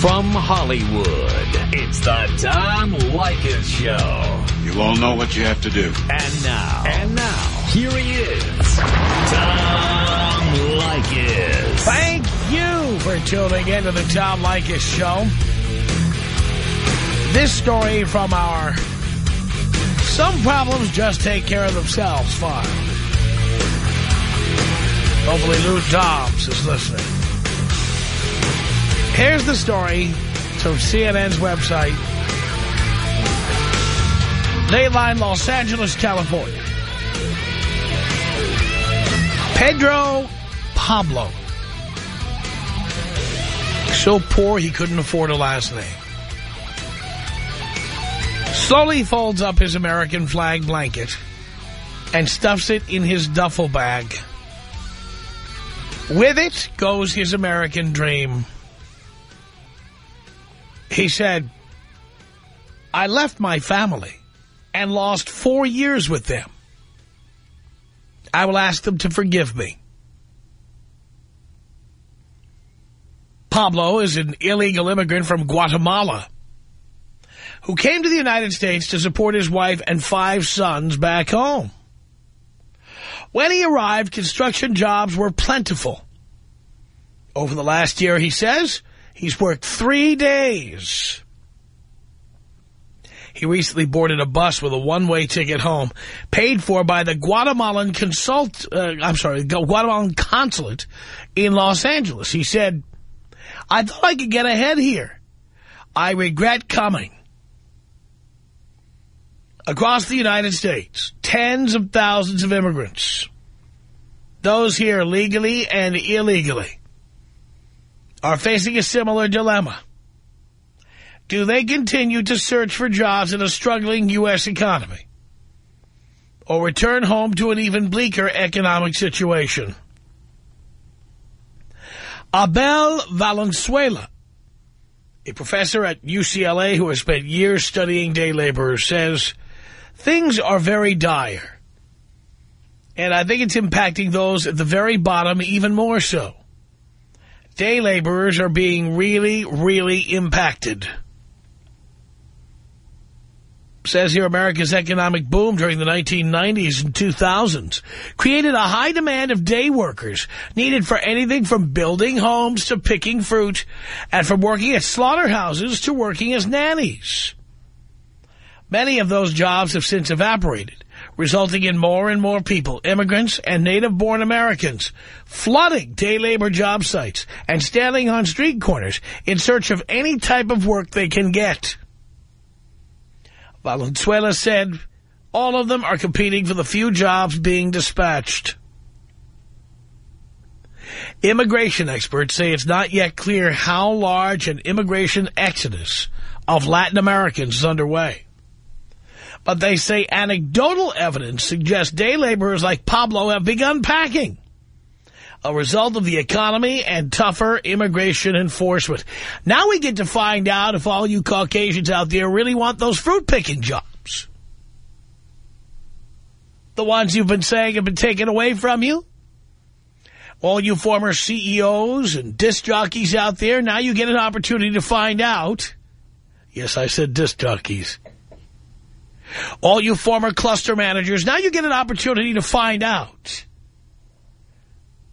From Hollywood, it's the Tom Leykis Show. You all know what you have to do. And now. And now. Here he is. Tom Leykis. Thank you for tuning in to the Tom Leykis Show. This story from our Some Problems Just Take Care of Themselves file. Hopefully Lou Dobbs is listening. Here's the story from CNN's website. Dayline, Los Angeles, California. Pedro Pablo. So poor he couldn't afford a last name. Slowly folds up his American flag blanket and stuffs it in his duffel bag. With it goes his American dream. He said, I left my family and lost four years with them. I will ask them to forgive me. Pablo is an illegal immigrant from Guatemala who came to the United States to support his wife and five sons back home. When he arrived, construction jobs were plentiful. Over the last year, he says, he's worked three days. He recently boarded a bus with a one-way ticket home, paid for by the Guatemalan consult, uh, I'm sorry, Guatemalan consulate in Los Angeles. He said, I thought I could get ahead here. I regret coming. Across the United States, tens of thousands of immigrants, those here legally and illegally, are facing a similar dilemma. Do they continue to search for jobs in a struggling U.S. economy? Or return home to an even bleaker economic situation? Abel Valenzuela, a professor at UCLA who has spent years studying day laborers, says things are very dire. And I think it's impacting those at the very bottom even more so. Day laborers are being really, really impacted says here America's economic boom during the 1990s and 2000s created a high demand of day workers needed for anything from building homes to picking fruit and from working at slaughterhouses to working as nannies. Many of those jobs have since evaporated, resulting in more and more people, immigrants and native-born Americans, flooding day labor job sites and standing on street corners in search of any type of work they can get. Valenzuela said all of them are competing for the few jobs being dispatched. Immigration experts say it's not yet clear how large an immigration exodus of Latin Americans is underway. But they say anecdotal evidence suggests day laborers like Pablo have begun packing a result of the economy and tougher immigration enforcement. Now we get to find out if all you Caucasians out there really want those fruit-picking jobs. The ones you've been saying have been taken away from you. All you former CEOs and disc jockeys out there, now you get an opportunity to find out. Yes, I said disc jockeys. All you former cluster managers, now you get an opportunity to find out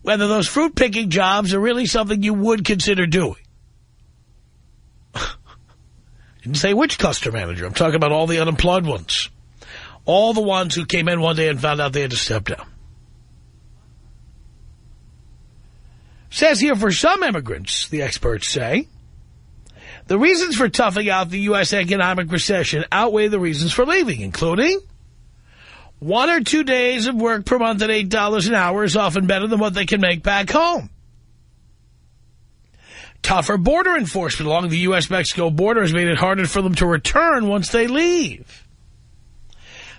whether those fruit-picking jobs are really something you would consider doing. Didn't say which cluster manager. I'm talking about all the unemployed ones. All the ones who came in one day and found out they had to step down. Says here, for some immigrants, the experts say, the reasons for toughing out the U.S. economic recession outweigh the reasons for leaving, including one or two days of work per month at $8 an hour is often better than what they can make back home. Tougher border enforcement along the U.S.-Mexico border has made it harder for them to return once they leave.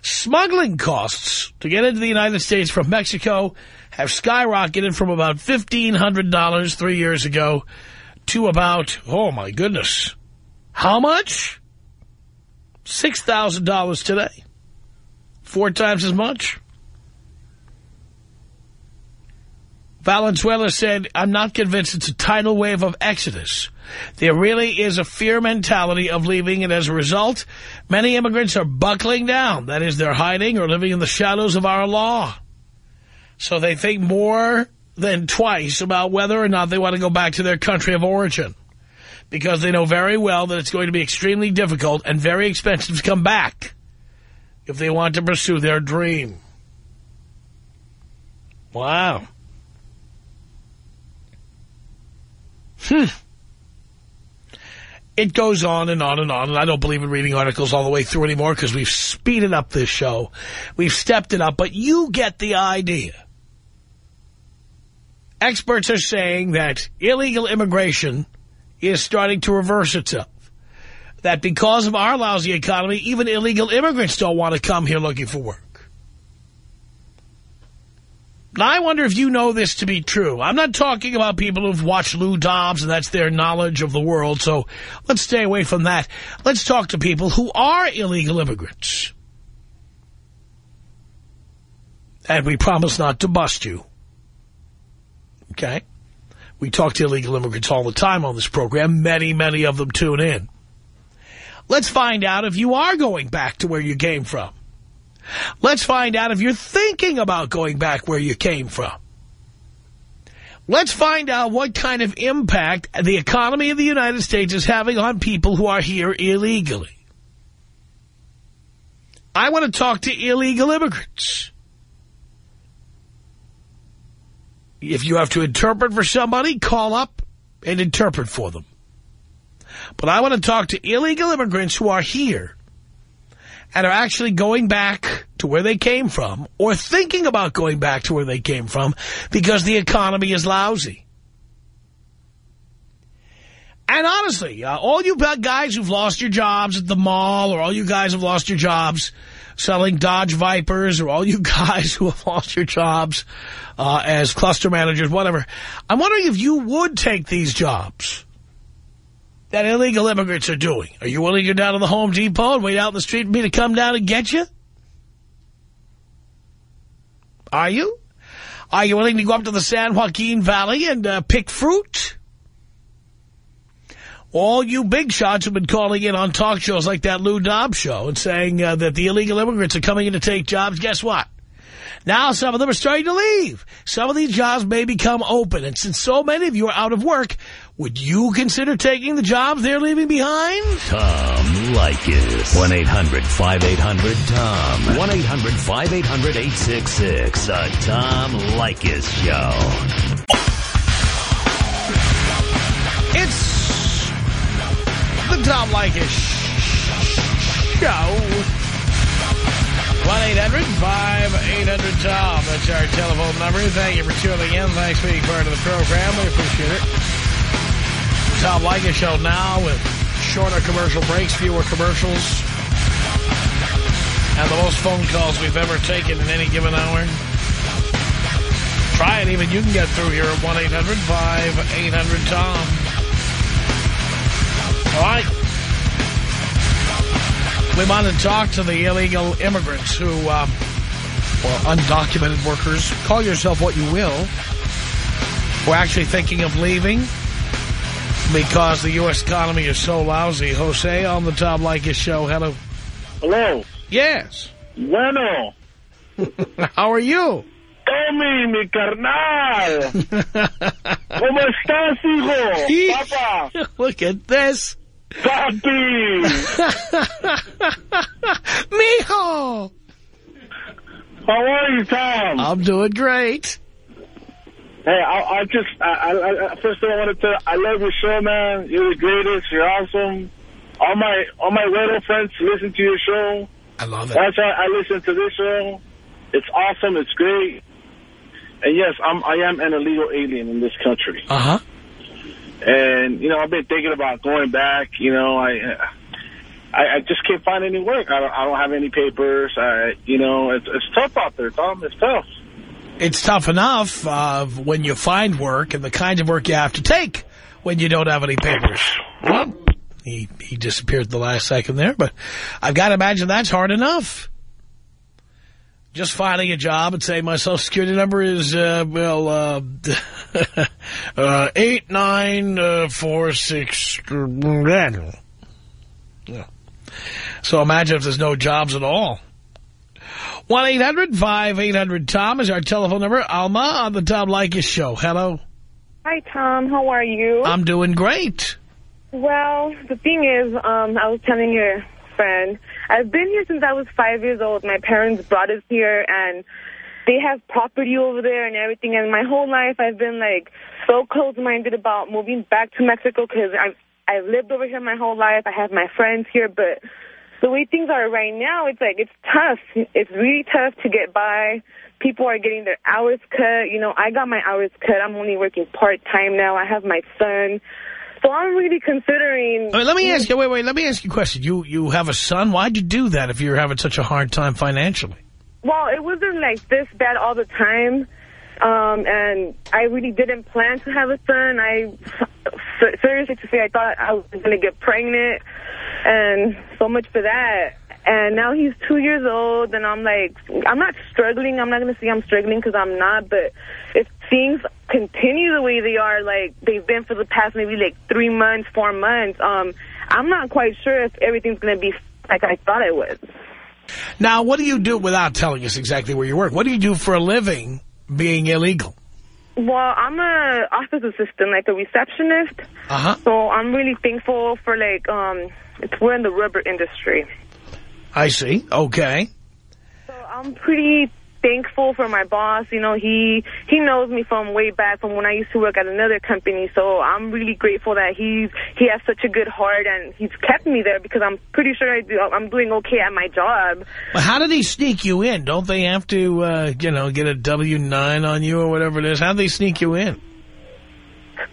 Smuggling costs to get into the United States from Mexico have skyrocketed from about $1,500 three years ago to about, oh my goodness, how much? $6,000 today. Four times as much. Valenzuela said, I'm not convinced it's a tidal wave of exodus. There really is a fear mentality of leaving, and as a result, many immigrants are buckling down. That is, they're hiding or living in the shadows of our law. So they think more than twice about whether or not they want to go back to their country of origin. Because they know very well that it's going to be extremely difficult and very expensive to come back if they want to pursue their dream. Wow. Hmm. It goes on and on and on, and I don't believe in reading articles all the way through anymore because we've speeded up this show. We've stepped it up, but you get the idea. Experts are saying that illegal immigration is starting to reverse itself. That because of our lousy economy, even illegal immigrants don't want to come here looking for work. Now, I wonder if you know this to be true. I'm not talking about people who've watched Lou Dobbs and that's their knowledge of the world, so let's stay away from that. Let's talk to people who are illegal immigrants. And we promise not to bust you. Okay? We talk to illegal immigrants all the time on this program. Many, many of them tune in. Let's find out if you are going back to where you came from. Let's find out if you're thinking about going back where you came from. Let's find out what kind of impact the economy of the United States is having on people who are here illegally. I want to talk to illegal immigrants. If you have to interpret for somebody, call up and interpret for them. But I want to talk to illegal immigrants who are here and are actually going back to where they came from or thinking about going back to where they came from because the economy is lousy. And honestly, uh, all you guys who've lost your jobs at the mall or all you guys who've lost your jobs selling Dodge Vipers or all you guys who have lost your jobs uh, as cluster managers, whatever, I'm wondering if you would take these jobs that illegal immigrants are doing. Are you willing to go down to the Home Depot and wait out in the street for me to come down and get you? Are you? Are you willing to go up to the San Joaquin Valley and uh, pick fruit? All you big shots have been calling in on talk shows like that Lou Dobbs show and saying uh, that the illegal immigrants are coming in to take jobs. Guess what? Now some of them are starting to leave. Some of these jobs may become open. And since so many of you are out of work, would you consider taking the jobs they're leaving behind? Tom Leykis. 1-800-5800-TOM. 1-800-5800-866. The Tom Leykis Show. It's the Tom Leykis Show. 1-800-5800-TOM. That's our telephone number. Thank you for tuning in. Thanks for being part of the program. We appreciate it. Tom Leykis Show now with shorter commercial breaks, fewer commercials, and the most phone calls we've ever taken in any given hour. Try it. Even you can get through here at 1-800-5800-TOM. All right. We want to talk to the illegal immigrants who, um, or undocumented workers, call yourself what you will, who are actually thinking of leaving because the U.S. economy is so lousy. Jose on the Tom Leykis show. Hello. Hello. Yes. Bueno. How are you? Tommy, mi carnal. ¿Cómo estás, hijo? Papa. Look at this. Papi. Mijo. How are you, Tom? I'm doing great. Hey, I, I just, I, I, I, first thing I want to I love your show, man. You're the greatest. You're awesome. All my, all my radio friends listen to your show. I love it. That's why I listen to this show. It's awesome. It's great. And yes, I'm, I am an illegal alien in this country. Uh-huh. And, you know, I've been thinking about going back. You know, I, I, I just can't find any work. I don't, I don't have any papers. I, you know, it's, it's tough out there, Tom. It's tough. It's tough enough uh, when you find work and the kind of work you have to take when you don't have any papers. He, he disappeared the last second there, but I've got to imagine that's hard enough. Just finding a job and saying my social security number is, uh, well, uh, uh, eight, nine, uh, four, six, yeah. So imagine if there's no jobs at all. 1-800-5800-TOM is our telephone number. Alma on the Tom Leykis show. Hello. Hi, Tom. How are you? I'm doing great. Well, the thing is, um, I was telling your friend, I've been here since I was five years old. My parents brought us here, and they have property over there and everything. And my whole life, I've been, like, so close-minded about moving back to Mexico because I've, I've lived over here my whole life. I have my friends here, but the way things are right now, it's like, it's tough. It's really tough to get by. People are getting their hours cut. You know, I got my hours cut. I'm only working part-time now. I have my son. So I'm really considering... I mean, let me ask you, wait, wait, let me ask you a question. You, you have a son. Why'd you do that if you're having such a hard time financially? Well, it wasn't like this bad all the time. Um, and I really didn't plan to have a son. I, seriously to say, I thought I was going to get pregnant. And so much for that. And now he's two years old, and I'm like, I'm not struggling. I'm not going to say I'm struggling because I'm not, but if things continue the way they are, like they've been for the past maybe like three months, four months, um, I'm not quite sure if everything's going to be like I thought it was. Now, what do you do without telling us exactly where you work? What do you do for a living being illegal? Well, I'm a office assistant, like a receptionist. Uh-huh. So I'm really thankful for like, um, it's, we're in the rubber industry. I see. Okay. So I'm pretty thankful for my boss. You know, he he knows me from way back from when I used to work at another company. So I'm really grateful that he's he has such a good heart and he's kept me there because I'm pretty sure I do, I'm doing okay at my job. Well, how did he sneak you in? Don't they have to, uh, you know, get a W-9 on you or whatever it is? How did they sneak you in?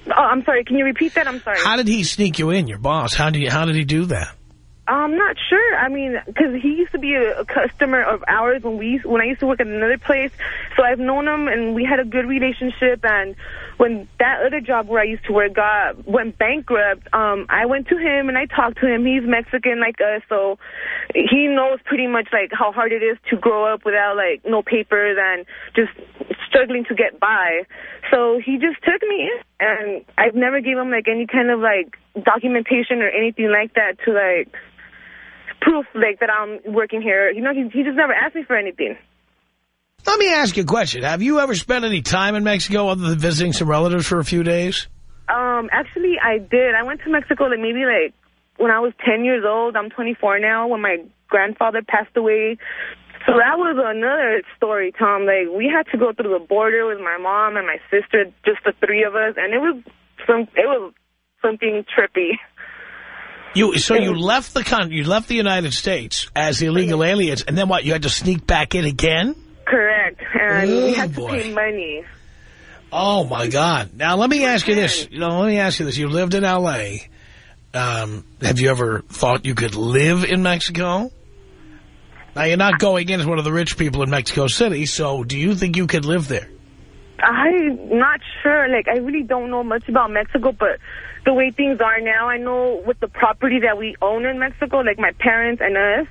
Oh, I'm sorry. Can you repeat that? I'm sorry. How did he sneak you in, your boss? How did, you, how did he do that? I'm not sure. I mean, because he used to be a, a customer of ours when we when I used to work at another place. So I've known him, and we had a good relationship. And when that other job where I used to work got went bankrupt, um, I went to him and I talked to him. He's Mexican like us, so he knows pretty much like how hard it is to grow up without like no papers and just struggling to get by. So he just took me in, and I've never gave him like any kind of like documentation or anything like that to like proof like that I'm working here. You know, he, he just never asked me for anything. Let me ask you a question. Have you ever spent any time in Mexico other than visiting some relatives for a few days? Um, actually, I did. I went to Mexico like maybe like when I was 10 years old. I'm 24 now when my grandfather passed away. So that was another story, Tom. Like, we had to go through the border with my mom and my sister, just the three of us, and it was some, it was something trippy. You so you left the country, you left the United States as illegal aliens, and then what? You had to sneak back in again? Correct, and oh, we had boy. to pay money. Oh my God! Now let me ask you this. You know, let me ask you this. You lived in L.A. Um, have you ever thought you could live in Mexico? Now you're not going in as one of the rich people in Mexico City, so do you think you could live there? I'm not sure. Like, I really don't know much about Mexico, but the way things are now, I know with the property that we own in Mexico, like my parents and us,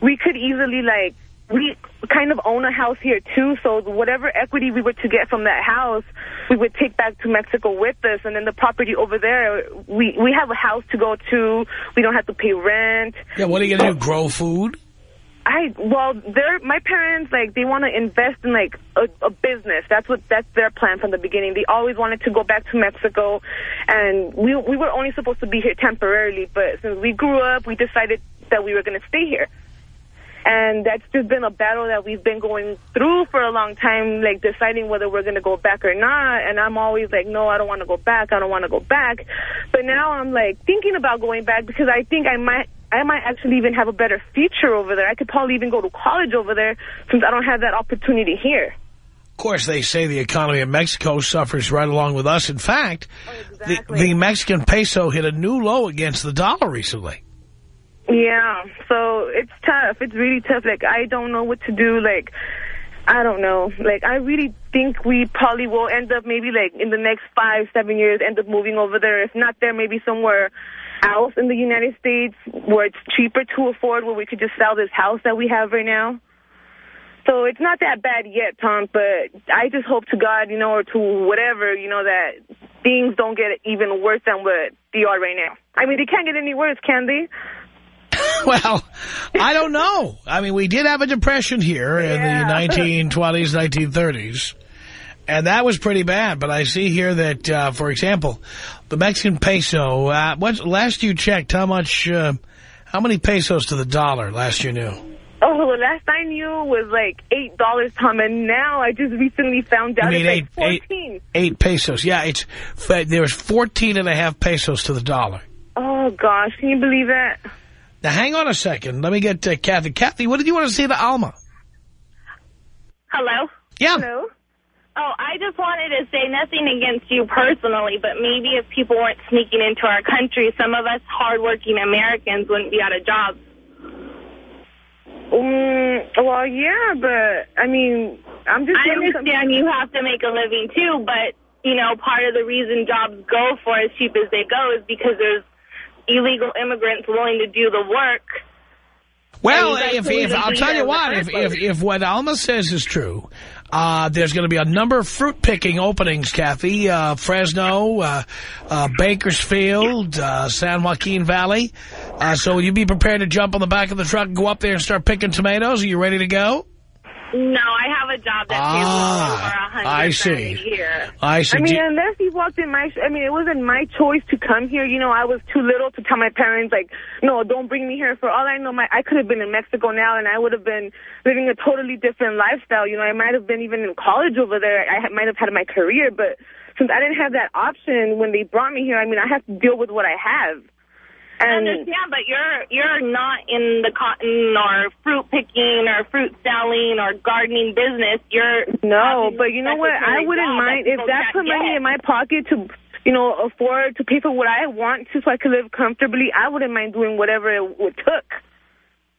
we could easily, like, we kind of own a house here, too, so whatever equity we were to get from that house, we would take back to Mexico with us, and then the property over there, we, we have a house to go to, we don't have to pay rent. Yeah, what are you going to do, grow food? I well, they're my parents like they want to invest in like a, a business. That's what that's their plan from the beginning. They always wanted to go back to Mexico, and we we were only supposed to be here temporarily. But since we grew up, we decided that we were going to stay here. And that's just been a battle that we've been going through for a long time, like deciding whether we're going to go back or not. And I'm always like, no, I don't want to go back. I don't want to go back. But now I'm like thinking about going back because I think I might I might actually even have a better future over there. I could probably even go to college over there since I don't have that opportunity here. Of course, they say the economy of Mexico suffers right along with us. In fact, oh, exactly. the, the Mexican peso hit a new low against the dollar recently. Yeah, so it's tough. It's really tough. Like, I don't know what to do. Like, I don't know. Like, I really think we probably will end up maybe, like, in the next five, seven years, end up moving over there. If not there, maybe somewhere else in the United States where it's cheaper to afford, where we could just sell this house that we have right now. So it's not that bad yet, Tom, but I just hope to God, you know, or to whatever, you know, that things don't get even worse than what they are right now. I mean, they can't get any worse, can they? Well, I don't know. I mean, we did have a depression here in the 1920s, 1930s. And that was pretty bad. But I see here that, uh, for example, the Mexican peso, uh, what, last you checked, how much, uh, how many pesos to the dollar last you knew? Oh, the last I knew was like $8, Tom, and now I just recently found out it's like eight, 14 eight, eight pesos. Yeah, it's, there was 14 and a half pesos to the dollar. Oh, gosh, can you believe that? Now, hang on a second. Let me get uh, Kathy. Kathy, what did you want to say to Alma? Hello? Yeah. Hello? Oh, I just wanted to say nothing against you personally, but maybe if people weren't sneaking into our country, some of us hardworking Americans wouldn't be out of jobs. Um, well, yeah, but, I mean, I'm just... I understand you have to make a living too, but, you know, part of the reason jobs go for as cheap as they go is because there's illegal immigrants willing to do the work. Well, And you if, if I'll tell you what, if, first if if what Alma says is true, uh, there's going to be a number of fruit picking openings, Kathy. Uh, Fresno, uh, uh, Bakersfield, uh, San Joaquin Valley. Uh, so will you be prepared to jump on the back of the truck and go up there and start picking tomatoes? Are you ready to go? No, I have a job that pays Ah, well over a hundred I see. a year. I see. I mean, unless he walked in my, I mean, it wasn't my choice to come here. You know, I was too little to tell my parents, like, no, don't bring me here. For all I know, my I could have been in Mexico now, and I would have been living a totally different lifestyle. You know, I might have been even in college over there. I ha- might have had my career, but since I didn't have that option when they brought me here, I mean, I have to deal with what I have. I understand, but you're you're not in the cotton or fruit picking or fruit selling or gardening business. You're No, but you know what? I wouldn't mind if that put money get. in my pocket to, you know, afford to pay for what I want to so I could live comfortably. I wouldn't mind doing whatever it would took.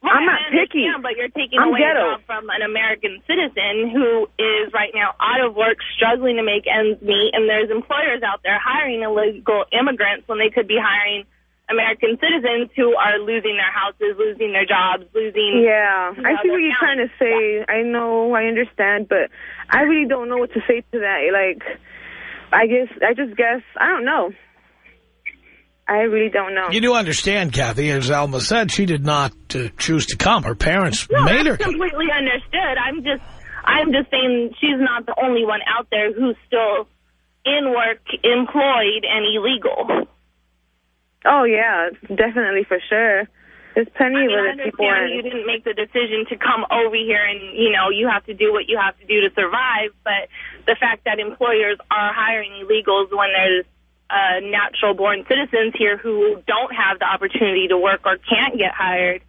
Right, I'm not picky. but you're taking I'm away ghetto. a job from an American citizen who is right now out of work, struggling to make ends meet, and there's employers out there hiring illegal immigrants when they could be hiring American citizens who are losing their houses, losing their jobs, losing... Yeah, you I see what you're trying to say. I know, I understand, but I really don't know what to say to that. Like, I guess, I just guess, I don't know. I really don't know. You do understand, Kathy, as Alma said, she did not uh, choose to come. Her parents No, made her that's come. completely understood. I'm just, I'm just saying she's not the only one out there who's still in work, employed, and illegal. Oh, yeah, definitely, for sure. There's plenty I mean, of other people. understand you didn't make the decision to come over here and, you know, you have to do what you have to do to survive, but the fact that employers are hiring illegals when there's uh, natural-born citizens here who don't have the opportunity to work or can't get hired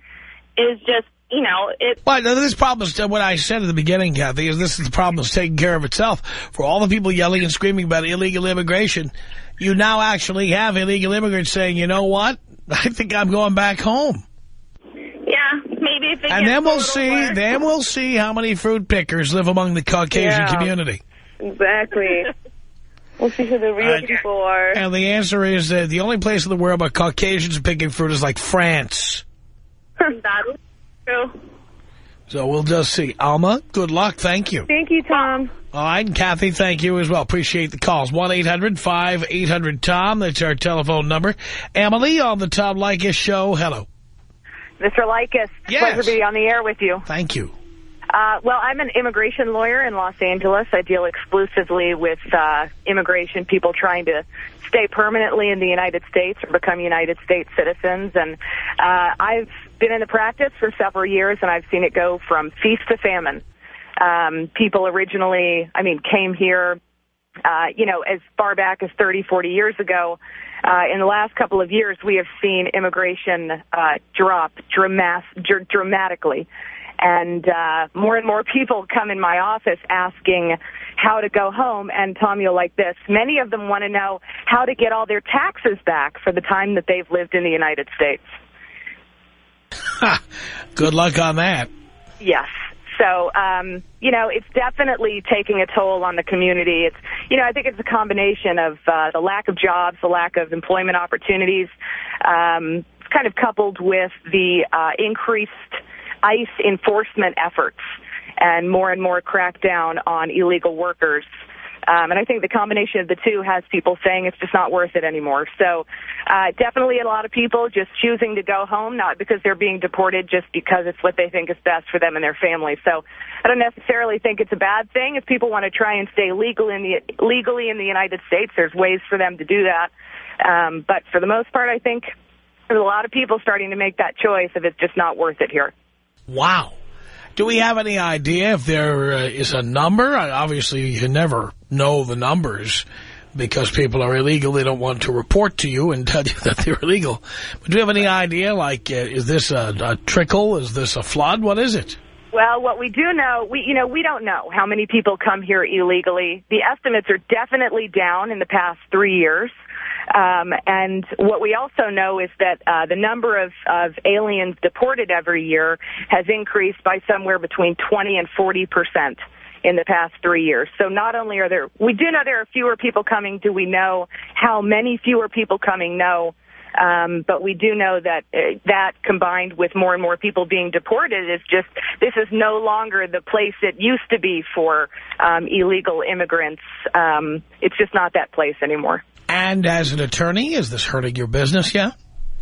is just, you know, it. Well, this problem is what I said at the beginning, Kathy, is this is the problem is taking care of itself. For all the people yelling and screaming about illegal immigration, you now actually have illegal immigrants saying, you know what? I think I'm going back home. Yeah, maybe if it And then we'll see, worse. then we'll see how many fruit pickers live among the Caucasian Yeah. community. exactly. we'll see who the real And- people are. And the answer is that the only place in the world where Caucasians are picking fruit is like France. That is true. So we'll just see. Alma, good luck. Thank you. Thank you, Tom. All right, and Kathy, thank you as well. Appreciate the calls. 1-800-5800-TOM. That's our telephone number. Emily on the Tom Leykis show. Hello. Mr. Leykis, Yes. pleasure to be on the air with you. Thank you. Uh, well, I'm an immigration lawyer in Los Angeles. I deal exclusively with uh, immigration, people trying to stay permanently in the United States or become United States citizens. And uh, I've been in the practice for several years, and I've seen it go from feast to famine. Um, people originally, I mean, came here uh, you know, as far back as 30, 40 years ago. Uh, in the last couple of years, we have seen immigration uh, drop dramas- dr- dramatically. And uh, more and more people come in my office asking how to go home. And Tom, you'll like this. Many of them want to know how to get all their taxes back for the time that they've lived in the United States. Good luck on that. Yes. So, um, you know, it's definitely taking a toll on the community. It's, you know, I think it's a combination of uh, the lack of jobs, the lack of employment opportunities, um, kind of coupled with the uh, increased ICE enforcement efforts. and more and more crackdown on illegal workers. Um, and I think the combination of the two has people saying it's just not worth it anymore. So uh, definitely a lot of people just choosing to go home, not because they're being deported, just because it's what they think is best for them and their family. So I don't necessarily think it's a bad thing. If people want to try and stay legal in the, legally in the United States, there's ways for them to do that. Um, but for the most part, I think there's a lot of people starting to make that choice if it's just not worth it here. Wow. Do we have any idea if there uh, is a number? Obviously, you can never know the numbers because people are illegal. They don't want to report to you and tell you that they're illegal. But do you have any idea, like, uh, is this a, a trickle? Is this a flood? What is it? Well, what we do know, we you know, we don't know how many people come here illegally. The estimates are definitely down in the past three years. Um, and what we also know is that uh, the number of, of aliens deported every year has increased by somewhere between 20 and 40 percent in the past three years. So not only are there, we do know there are fewer people coming. Do we know how many fewer people coming? No. Um, but we do know that uh, that combined with more and more people being deported is just this is no longer the place it used to be for um, illegal immigrants. Um, it's just not that place anymore. And as an attorney, is this hurting your business yet?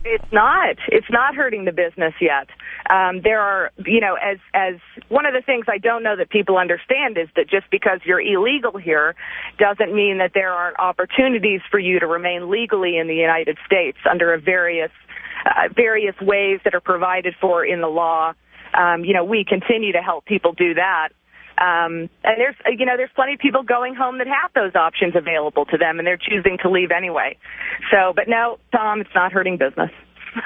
It's not. It's not hurting the business yet. Um, there are, you know, as as one of the things I don't know that people understand is that just because you're illegal here doesn't mean that there aren't opportunities for you to remain legally in the United States under a various uh, various ways that are provided for in the law. Um, you know, we continue to help people do that. Um, and there's, you know, there's plenty of people going home that have those options available to them, and they're choosing to leave anyway. So, but no, Tom, it's not hurting business.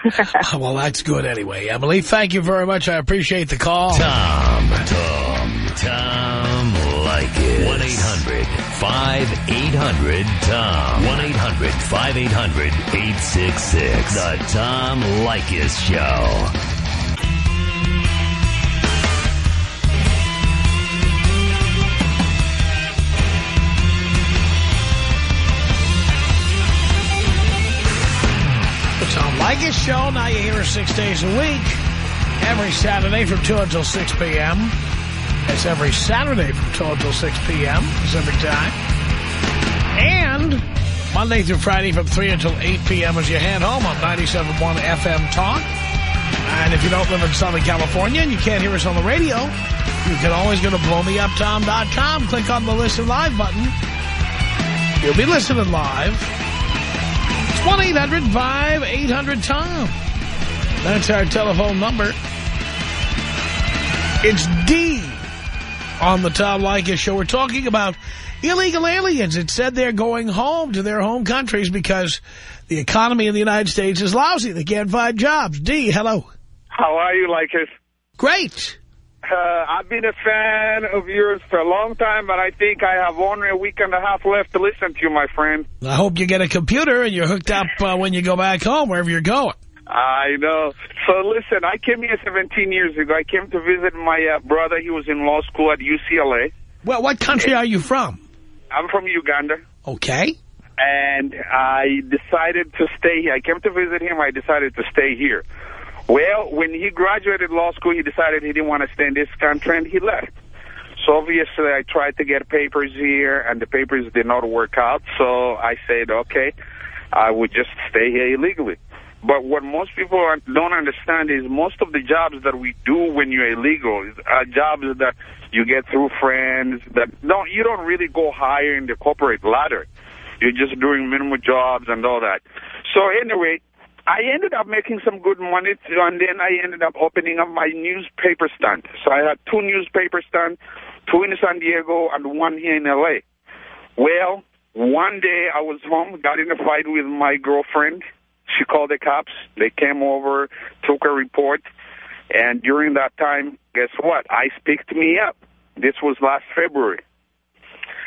well, that's good anyway. Emily, thank you very much. I appreciate the call. Tom, Tom, Tom Leykis. 1-800-5800-TOM. 1-800-5800-866. The Tom Leykis Show. Leykis Show. Now you hear us six days a week. Every Saturday from 2 until 6 p.m. It's every Saturday from 2 until 6 p.m. Pacific time. And Monday through Friday from 3 until 8 p.m. as you head home on 97.1 FM Talk. And if you don't live in Southern California and you can't hear us on the radio, you can always go to blowmeuptom.com, click on the Listen Live button. You'll be listening live. It's 1-800-5800-TOM. That's our telephone number. It's D on the Tom Leykis Show. We're talking about illegal aliens. It said they're going home to their home countries because the economy in the United States is lousy. They can't find jobs. D, hello. How are you, Leykis? Great. Uh, I've been a fan of yours for a long time, but I think I have only a week and a half left to listen to you, my friend. I hope you get a computer and you're hooked up uh, when you go back home, wherever you're going. I know. So listen, I came here 17 years ago. I came to visit my uh, brother. He was in law school at UCLA. Well, what country are you from? I'm from Uganda. Okay. And I decided to stay here. I came to visit him. I decided to stay here. Well, when he graduated law school, he decided he didn't want to stay in this country, and he left. So obviously, I tried to get papers here, and the papers did not work out. So I said, okay, I would just stay here illegally. But what most people don't understand is most of the jobs that we do when you're illegal are jobs that you get through friends. That don't you don't really go higher in the corporate ladder. You're just doing minimum jobs and all that. So anyway, I ended up making some good money, and then I ended up opening up my newspaper stand. So I had two newspaper stands, two in San Diego and one here in L.A. Well, one day I was home, got in a fight with my girlfriend. She called the cops. They came over, took a report, and during that time, guess what? ICE picked me up. This was last February.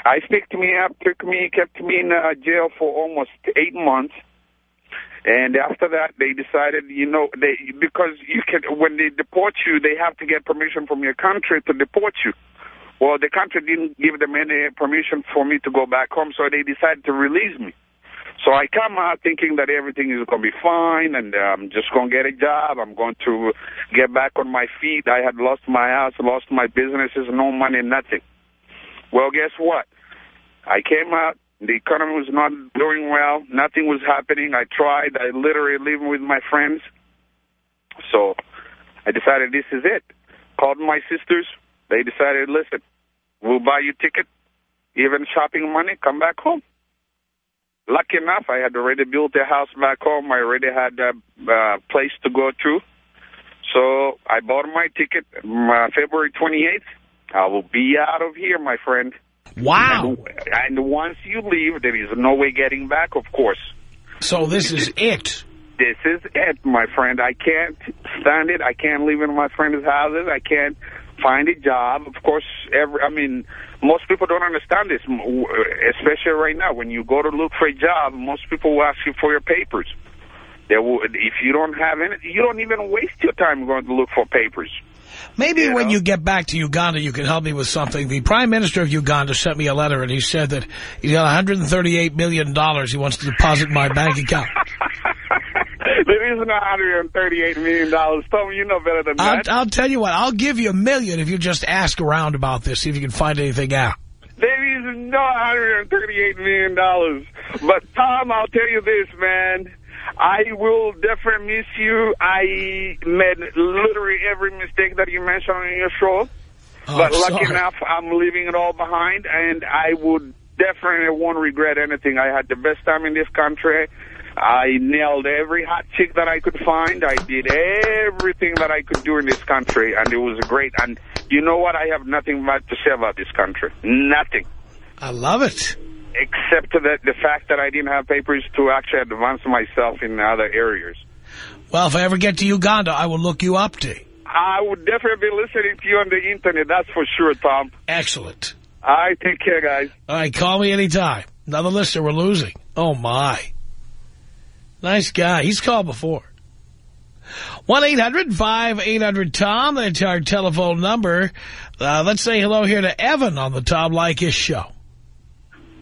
ICE picked me up, took me, kept me in uh, jail for almost eight months. And after that, they decided, you know, they because you can when they deport you, they have to get permission from your country to deport you. Well, the country didn't give them any permission for me to go back home, so they decided to release me. So I come out thinking that everything is going to be fine and uh, I'm just going to get a job. I'm going to get back on my feet. I had lost my house, lost my businesses, no money, nothing. Well, guess what? I came out. The economy was not doing well. Nothing was happening. I tried. I literally living with my friends. So I decided this is it. Called my sisters. They decided, listen, we'll buy you ticket, even shopping money, come back home. Lucky enough, I had already built a house back home. I already had a uh, place to go to. So I bought my ticket uh, February 28th. I will be out of here, my friend. Wow. And, and once you leave, there is no way getting back, of course. So this is it. This is it, my friend. I can't stand it. I can't live in my friends' houses. I can't find a job. Of course, every, I mean, most people don't understand this, especially right now. When you go to look for a job, most people will ask you for your papers. They will, if you don't have any, you don't even waste your time going to look for papers. Maybe You when know? you get back to Uganda, you can help me with something. The Prime Minister of Uganda sent me a letter, and he said that he's got $138 million he wants to deposit in my bank account. there isn't $138 million. Tom, you know better than I'll, that. I'll tell you what, I'll give you a million if you just ask around about this, see if you can find anything out. There is no $138 million. But, Tom, I'll tell you this, man. I will definitely miss you. I made literally every mistake that you mentioned on your show. Oh, but I'm lucky sorry. enough, I'm leaving it all behind, and I would definitely won't regret anything. I had the best time in this country. I nailed every hot chick that I could find. I did everything that I could do in this country, and it was great. And you know what? I have nothing bad to say about this country. Nothing. I love it. Except the, the fact that I didn't have papers to actually advance myself in other areas. Well, if I ever get to Uganda, I will look you up. I would definitely be listening to you on the internet, that's for sure, Tom. Excellent. All right, take care, guys. All right, call me anytime. Another listener, we're losing. Oh, my. Nice guy. He's called before. 1-800-5800-TOM. That's our telephone number. Uh, let's say hello here to Evan on the Tom Leykis show.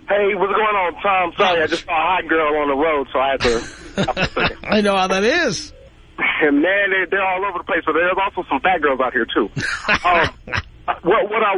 Hey, what's going on, Tom? Sorry, I just saw a hot girl on the road, so I had to... I know how that is. and man, they're, they're all over the place, but there's also some fat girls out here, too. um, what, what I...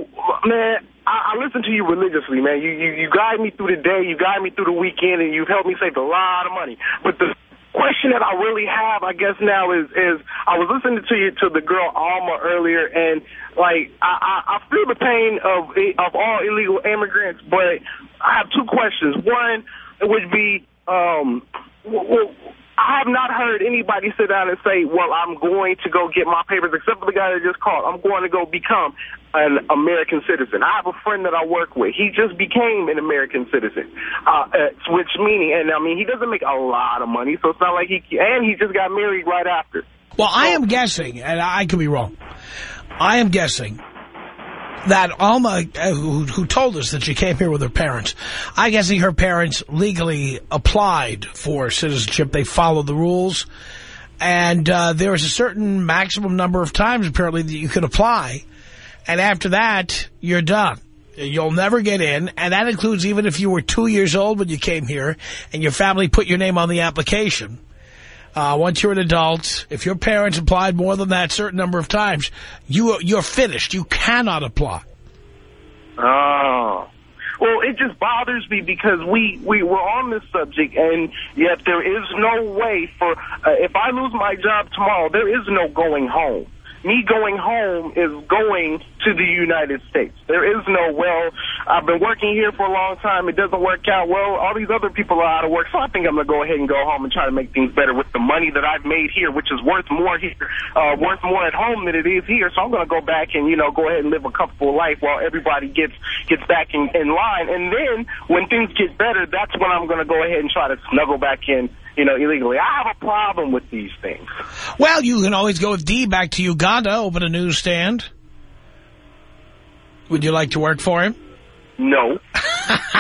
Man, I, I listen to you religiously, man. You, you, you guide me through the day, you guide me through the weekend, and you've helped me save a lot of money. But the question that I really have, I guess now is is I was listening to you to the girl Alma earlier, and like I, I, I feel the pain of of all illegal immigrants, but I have two questions. One would be, um, w- w- I have not heard anybody sit down and say, "Well, I'm going to go get my papers," except for the guy that just called. I'm going to go become an American citizen. I have a friend that I work with. He just became an American citizen, uh, uh, which meaning, and I mean, he doesn't make a lot of money, so it's not like he, and he just got married right after. Well, I am guessing, and I could be wrong, I am guessing that Alma, uh, who, who told us that she came here with her parents, I guess her parents legally applied for citizenship. They followed the rules. And uh, there is a certain maximum number of times, apparently, that you can apply. And after that, you're done. You'll never get in, and that includes even if you were two years old when you came here and your family put your name on the application. Uh, once you're an adult, if your parents applied more than that certain number of times, you, you're finished. You cannot apply. Oh. Well, it just bothers me because we, we were on this subject, and yet there is no way for, uh, if I lose my job tomorrow, there is no going home. Me going home is going to the United States. There is no, well, I've been working here for a long time. It doesn't work out. Well, all these other people are out of work, so I think I'm going to go ahead and go home and try to make things better with the money that I've made here, which is worth more here, uh, worth more at home than it is here. So I'm going to go back and, you know, go ahead and live a comfortable life while everybody gets, gets back in, in line. And then when things get better, that's when I'm going to go ahead and try to snuggle back in, you know, illegally. I have a problem with these things. Well, you can always go with D back to Uganda, open a newsstand. Would you like to work for him? No.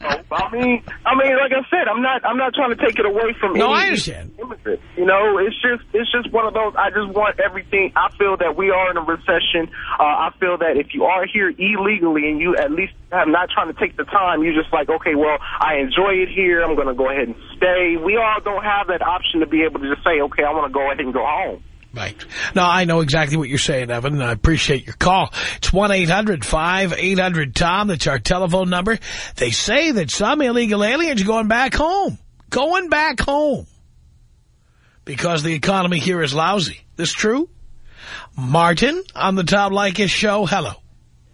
no. I mean, I mean, like I said, I'm not, I'm not trying to take it away from. No, any I understand. immigrant. You know, it's just, it's just one of those. I just want everything. I feel that we are in a recession. Uh, I feel that if you are here illegally and you at least have not trying to take the time, you're just like, okay, well, I enjoy it here. I'm going to go ahead and stay. We all don't have that option to be able to just say, okay, I want to go ahead and go home. Right. No, I know exactly what you're saying, Evan, and I appreciate your call. It's 1-800-5800-TOM. That's our telephone number. They say that some illegal aliens are going back home. Going back home. Because the economy here is lousy. This true? Martin on the Tom Leykis show. Hello.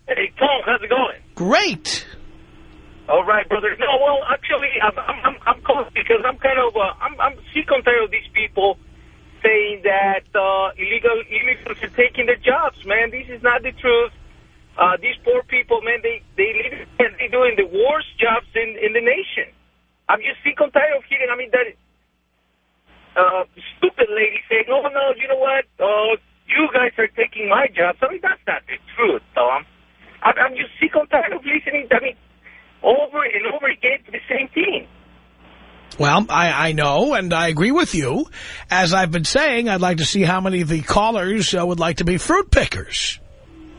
Hey, Tom, how's it going? Great. All right, brother. No, well, actually, I'm I'm I'm calling because I'm kind of uh, I'm I'm sick and tired of these people saying that uh, illegal illegals are taking their jobs. Man, this is not the truth. Uh, these poor people, man, they they live and they doing the worst jobs in in the nation. I'm just sick and tired of hearing. I mean that uh, stupid lady saying, "No, no, you know what? Uh, you guys are taking my jobs." I mean that's not the truth, Tom. I'm, I'm just sick and tired of listening. I mean, over and over again to the same thing. Well, I, I know, and I agree with you. As I've been saying, I'd like to see how many of the callers uh, would like to be fruit pickers.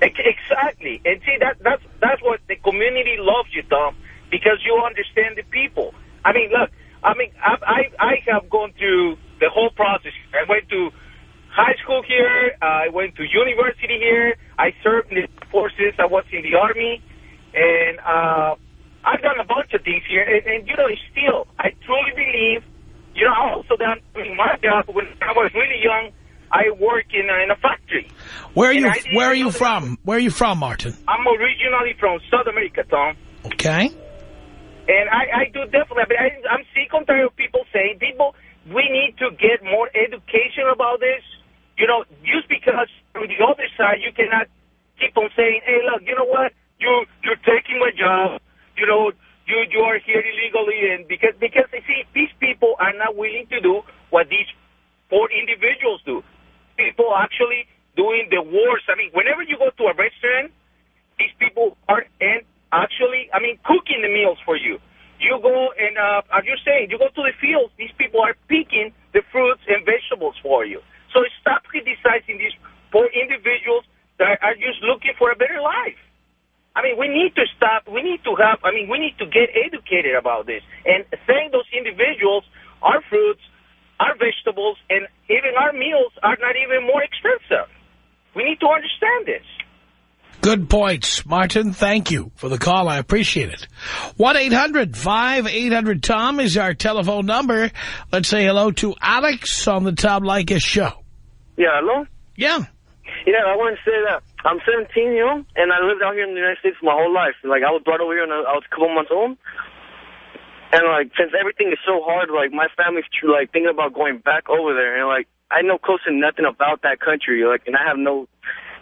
Exactly. And see, that that's that's what the community loves you, Tom, because you understand the people. I mean, look, I mean, I I, I have gone through the whole process. I went to high school here. I went to university here. I served in the forces. I was in the army, and uh, I've done a bunch of things here. And, and you know, still, I truly believe. You know, I also done I mean, my job when I was really young. I worked in a, in a factory. Where are And you? Where are you from? Where are you from, Martin? I'm originally from South America, Tom. Okay. And I, I do definitely, but I, I'm sick and tired of people saying, people, we need to get more education about this. You know, just because on the other side, you cannot keep on saying, hey, look, you know what? You, you're taking my job. You know, you, you are here illegally. And because, because, you see, these people are not willing to do what these poor individuals do. People actually doing the worst. I mean, whenever you go to a restaurant, these people are and actually, I mean, cooking the meals for you. You go and, uh, as you're saying, you go to the fields, these people are picking the fruits and vegetables for you. So stop criticizing these poor individuals that are just looking for a better life. I mean, we need to stop. We need to have, I mean, we need to get educated about this. And saying those individuals, our fruits, our vegetables, and even our meals are not even more expensive. We need to understand this. Good points. Martin, thank you for the call. I appreciate it. 1-800-5800-TOM is our telephone number. Let's say hello to Alex on the Tom Leykis show. Yeah, hello? Yeah. Yeah, I want to say that I'm 17, you know, and I lived out here in the United States my whole life. Like, I was brought over here when I was a couple months old. And, like, since everything is so hard, like, my family's, like, thinking about going back over there. And, like, I know close to nothing about that country. Like, and I have no,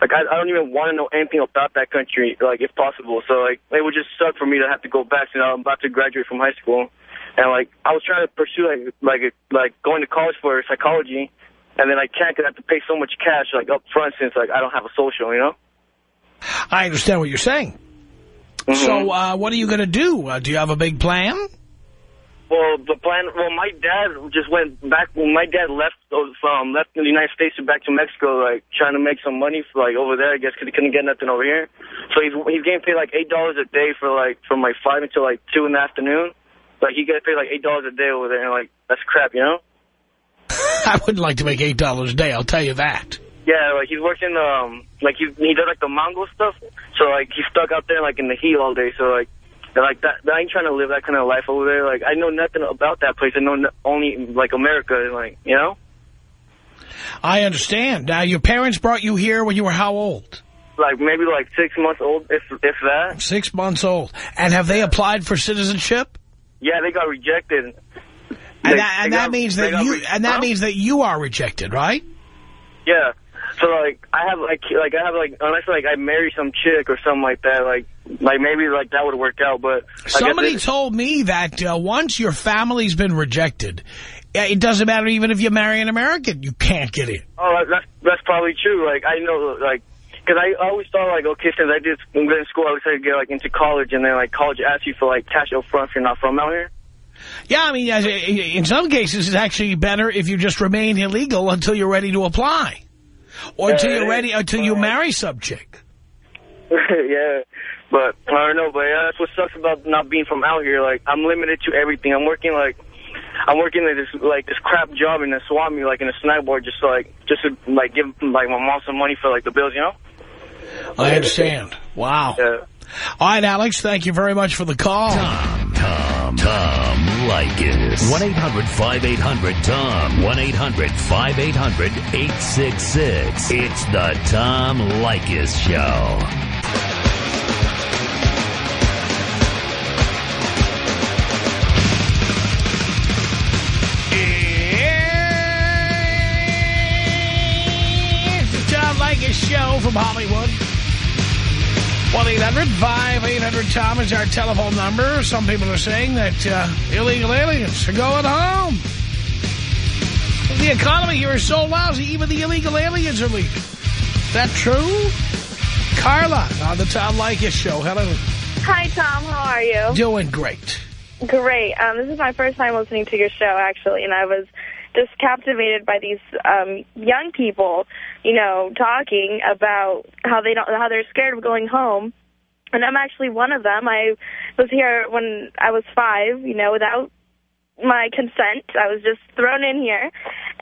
like, I, I don't even want to know anything about that country, like, if possible. So, like, it would just suck for me to have to go back. You know, I'm about to graduate from high school. And, like, I was trying to pursue, like, like, like going to college for psychology. And then I can't because I have to pay so much cash, like, up front since, like, I don't have a social, you know? I understand what you're saying. So uh, what are you going to do? Uh, do you have a big plan? Well, the plan. Well, my dad just went back. When my dad left uh, from left the United States and back to Mexico, like trying to make some money for like over there. I guess because he couldn't get nothing over here. So he's he's getting paid like eight dollars a day for like from like five until like two in the afternoon. Like he gets paid like eight dollars a day over there, and like that's crap, you know. I wouldn't like to make $8 a day, I'll tell you that. Yeah, like he's working um like he he does like the mango stuff. So like he's stuck out there like in the heat all day. So like. Like that, I ain't trying to live that kind of life over there. Like I know nothing about that place. I know no, only like America, and like you know. I understand. Now, your parents brought you here when you were how old? like maybe like six months old, if if that. Six months old. And have they applied for citizenship? Yeah, they got rejected. And They- that, and that got- means that you and that Huh? means that you are rejected, right? Yeah. So like I have like like I have like unless like I marry some chick or something like that like like maybe like that would work out but Somebody told me that uh, once your family's been rejected, it doesn't matter even if you marry an American, you can't get in. oh that's that's probably true like I know like Because I always thought, like, okay, since I did go to school, I was trying to get, like, into college, and then, like, college asks you for, like, cash up front if you're not from out here. Yeah, I mean, in some cases, it's actually better if you just remain illegal until you're ready to apply. Or until you're ready, until you marry some chick. yeah, but I don't know. But yeah, that's what sucks about not being from out here. Like, I'm limited to everything. I'm working, like, I'm working at this, like, this crap job in a swap meet, like, in a snack bar, just, like, just to, like, give, like, my mom some money for, like, the bills, you know? I understand. Wow. Yeah. All right, Alex, thank you very much for the call. Tom, Tom, Tom Leykis. 1-800-5800-TOM. 1-800-5800-866. It's the Tom Leykis Show. It's the Tom Show from Hollywood. 1-800-5800-TOM is our telephone number. Some people are saying that uh, illegal aliens are going home. The economy here is so lousy, even the illegal aliens are leaving. Is that true? Carla on the Tom Leykis Show. Hello. Hi, Tom. How are you? Doing great. Great. Um, this is my first time listening to your show, actually, and I was just captivated by these um, young people, you know, talking about how they don't, how they're scared of going home. And I'm actually one of them. I was here when I was five, you know, without my consent. I was just thrown in here,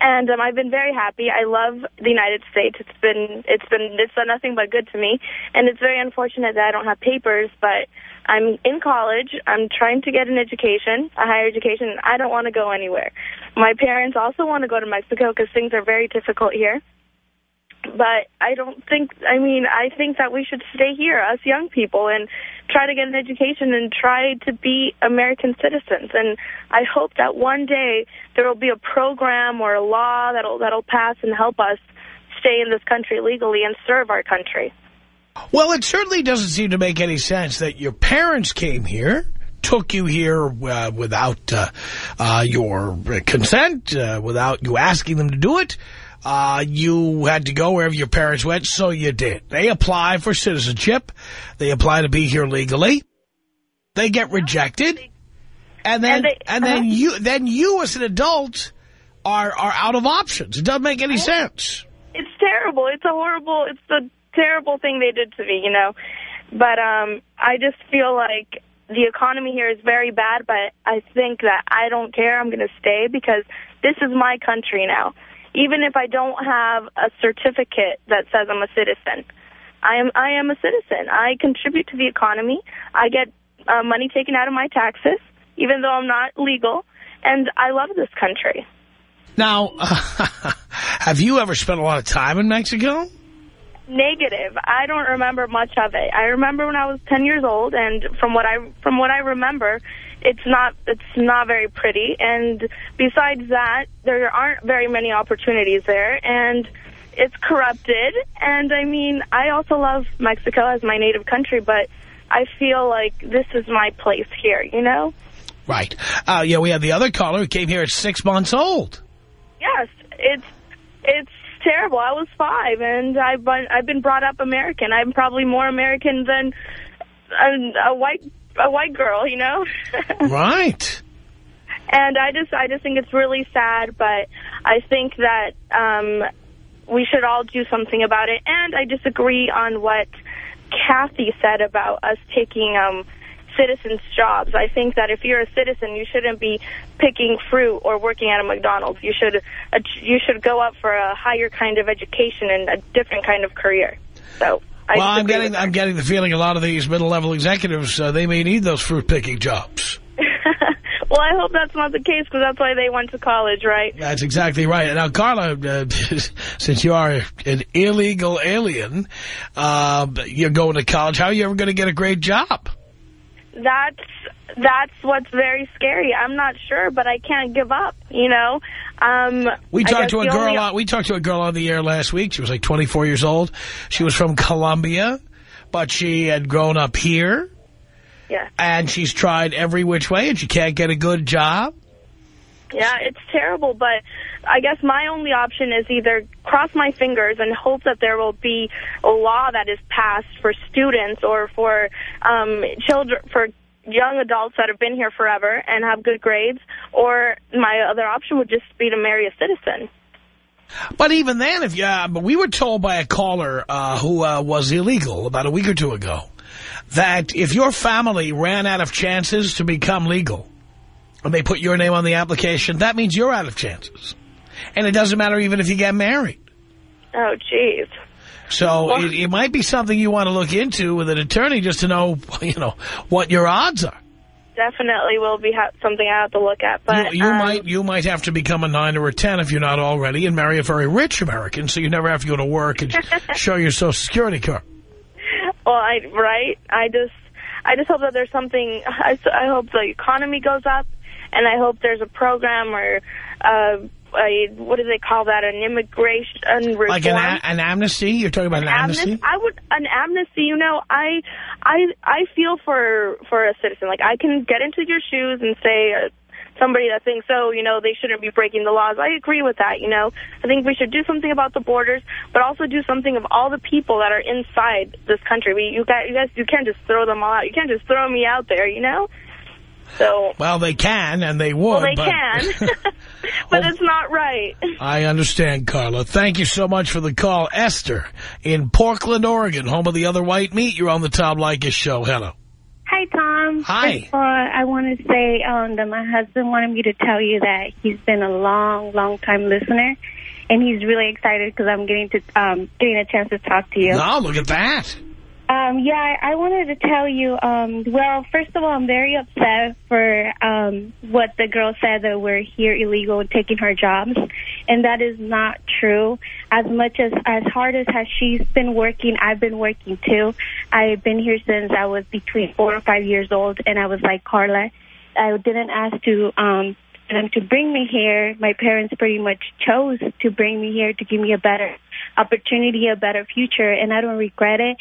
and um, I've been very happy. I love the United States. It's been it's been it's done nothing but good to me, and it's very unfortunate that I don't have papers. But I'm in college. I'm trying to get an education, a higher education. and I don't want to go anywhere. My parents also want to go to Mexico because things are very difficult here. But I don't think, I mean, I think that we should stay here, us young people, and try to get an education and try to be American citizens. And I hope that one day there will be a program or a law that'll, that'll pass and help us stay in this country legally and serve our country. Well, it certainly doesn't seem to make any sense that your parents came here, took you here uh, without uh, uh, your consent, uh, without you asking them to do it. Uh, you had to go wherever your parents went, so you did. They apply for citizenship. They apply to be here legally. They get rejected. And then, And they- and then uh-huh. you, then you as an adult are, are out of options. It doesn't make any sense. It's terrible. It's a horrible, it's a terrible thing they did to me, you know. But um, I just feel like the economy here is very bad, but I think that I don't care. I'm going to stay because this is my country now. Even if I don't have a certificate that says I'm a citizen, I am I am a citizen. I contribute to the economy. I get uh, money taken out of my taxes, even though I'm not legal, and I love this country. Now, have you ever spent a lot of time in Mexico? Negative. I don't remember much of it. I remember when I was 10 years old, and from what I from what I remember, it's not it's not very pretty. And besides that, there aren't very many opportunities there, and it's corrupted. And I mean, I also love Mexico as my native country, but I feel like this is my place here. You know? Right. Uh, yeah, we had the other caller who came here at six months old. Yes, it's it's terrible. I was five, and I've been I've been brought up American. I'm probably more American than a, a white a white girl, you know. Right. and I just I just think it's really sad, but I think that um, we should all do something about it. And I disagree on what Kathy said about us taking um, citizens' jobs. I think that if you're a citizen, you shouldn't be picking fruit or working at a McDonald's. You should uh, you should go up for a higher kind of education and a different kind of career. So. I well, I'm getting I'm getting the feeling a lot of these middle-level executives, uh, they may need those fruit-picking jobs. well, I hope that's not the case because that's why they went to college, right? That's exactly right. Now, Carla, uh, since you are an illegal alien, uh, you're going to college, how are you ever going to get a great job? That's that's what's very scary. I'm not sure, but I can't give up. You know, um, We talked to a girl. only- On, we talked to a girl on the air last week. She was like 24 years old. She was from Colombia, but she had grown up here, Yeah, and she's tried every which way, and she can't get a good job. yeah, it's terrible. But I guess my only option is either cross my fingers and hope that there will be a law that is passed for students or for um, children, for young adults that have been here forever and have good grades, or my other option would just be to marry a citizen. But even then, if you, uh, we were told by a caller uh, who uh, was illegal about a week or two ago that if your family ran out of chances to become legal and they put your name on the application, that means you're out of chances. And it doesn't matter even if you get married. Oh, jeez. So Well- it, it might be something you want to look into with an attorney just to know, you know, what your odds are. Definitely will be ha something I have to look at. But you you um, might you might have to become a nine or a ten if you're not already and marry a very rich American so you never have to go to work and show your Social Security card. Well, I right. I just I just hope that there's something. I, I hope the economy goes up, and I hope there's a program or uh, a what do they call that? An immigration reform. Like an, a- an amnesty? You're talking about an amnesty? I would an amnesty. You know, I I I feel for for a citizen. Like I can get into your shoes and say. Uh, Somebody that thinks, oh, you know, they shouldn't be breaking the laws. I agree with that, you know. I think we should do something about the borders, but also do something of all the people that are inside this country. We, you, guys, you guys, you can't just throw them all out. You can't just throw me out there, you know. So, Well, they can and they would. well, they but can, but it's not right. I understand, Carla. Thank you so much for the call. Esther in Portland, Oregon, home of the other white meat. You're on the Tom Leykis show. Hello. Hi, Tom. Hi. First all, I want to say um, that my husband wanted me to tell you that he's been a long, long time listener, and he's really excited because I'm getting to um, getting a chance to talk to you. No, look at that. Um, yeah, I, I wanted to tell you. Um, well, first of all, I'm very upset for um, what the girl said that we're here illegal and taking her jobs, and that is not true. As much as as hard as has she's been working, I've been working too. I've been here since I was between four or five years old, and I was like Carla. I didn't ask to um, them to bring me here. My parents pretty much chose to bring me here to give me a better opportunity, a better future, and I don't regret it.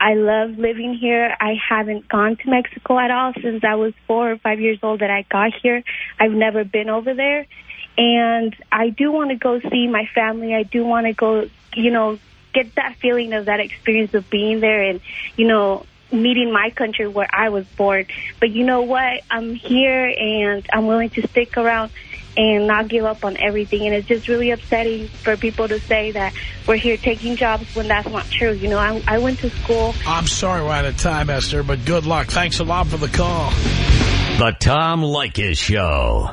I love living here. I haven't gone to Mexico at all since I was four or five years old that I got here. I've never been over there. And I do want to go see my family. I do want to go, you know, get that feeling of that experience of being there and, you know, meeting my country where I was born. But you know what? I'm here and I'm willing to stick around and not give up on everything. And it's just really upsetting for people to say that we're here taking jobs when that's not true. You know, I, I went to school. I'm sorry we're out of time, Esther, but good luck. Thanks a lot for the call. The Tom Leykis Show.